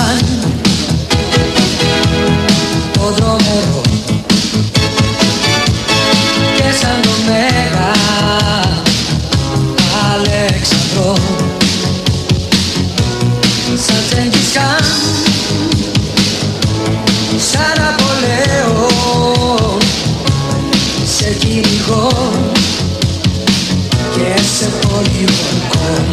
φαν Ποδρομερό Και σαν το μέγα Αλέξανδρο. Σαν τσέγγισκαν Σαν απολέω Σε κυνηγώ Και σε πολιορκώ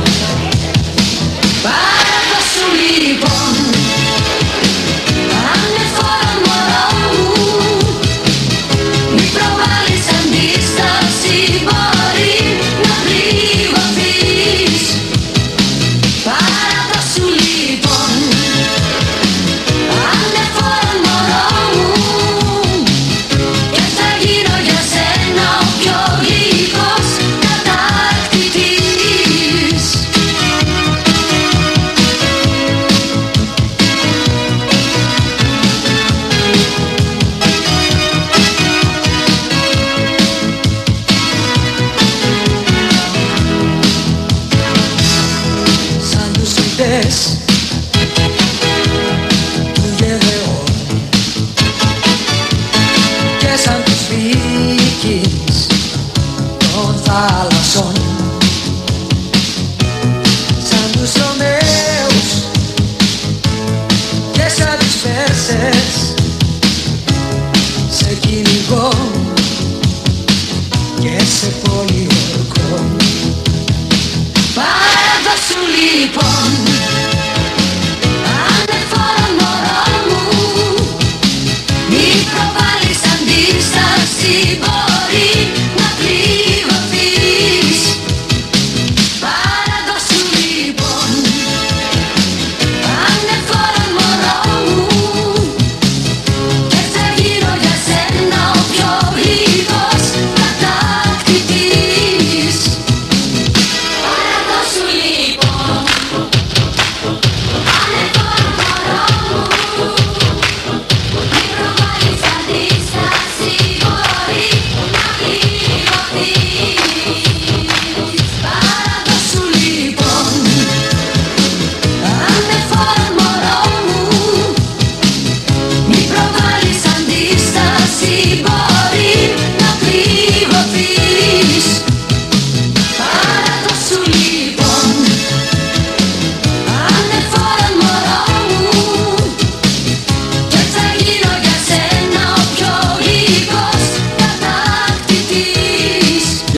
corazón.